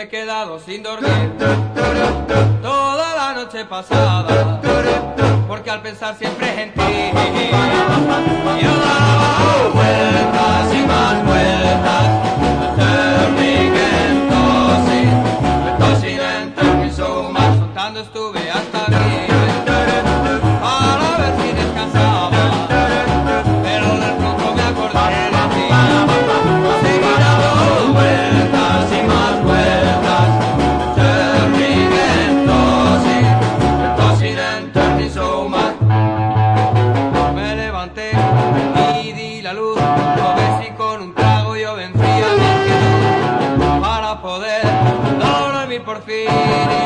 He quedado sin dormir. Toda la noche pasada, porque al pensar siempre en ti, yo daba vueltas y más vueltas, turning and tossing, tossing and turning so much, soltando estuve hasta para poder dormir por fin.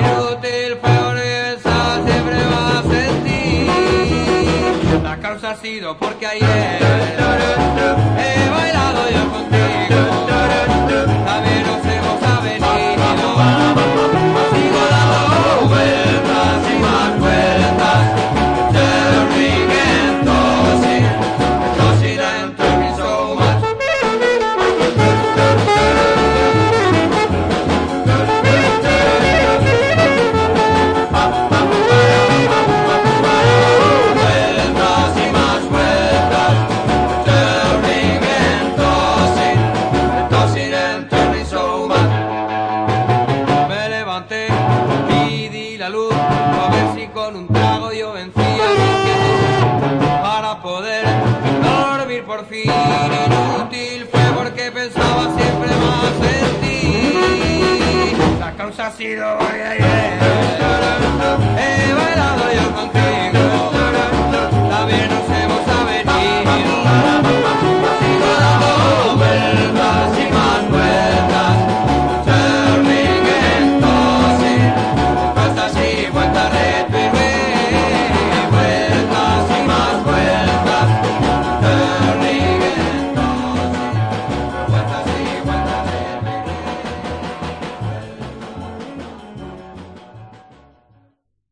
Inútil fue esa siempre más en ti. La causa ha sido porque ayer he bailado yo contigo. A ver si con un trago yo vencía para poder dormir por fin. Inútil fue porque pensaba siempre más en ti. La causa ha sido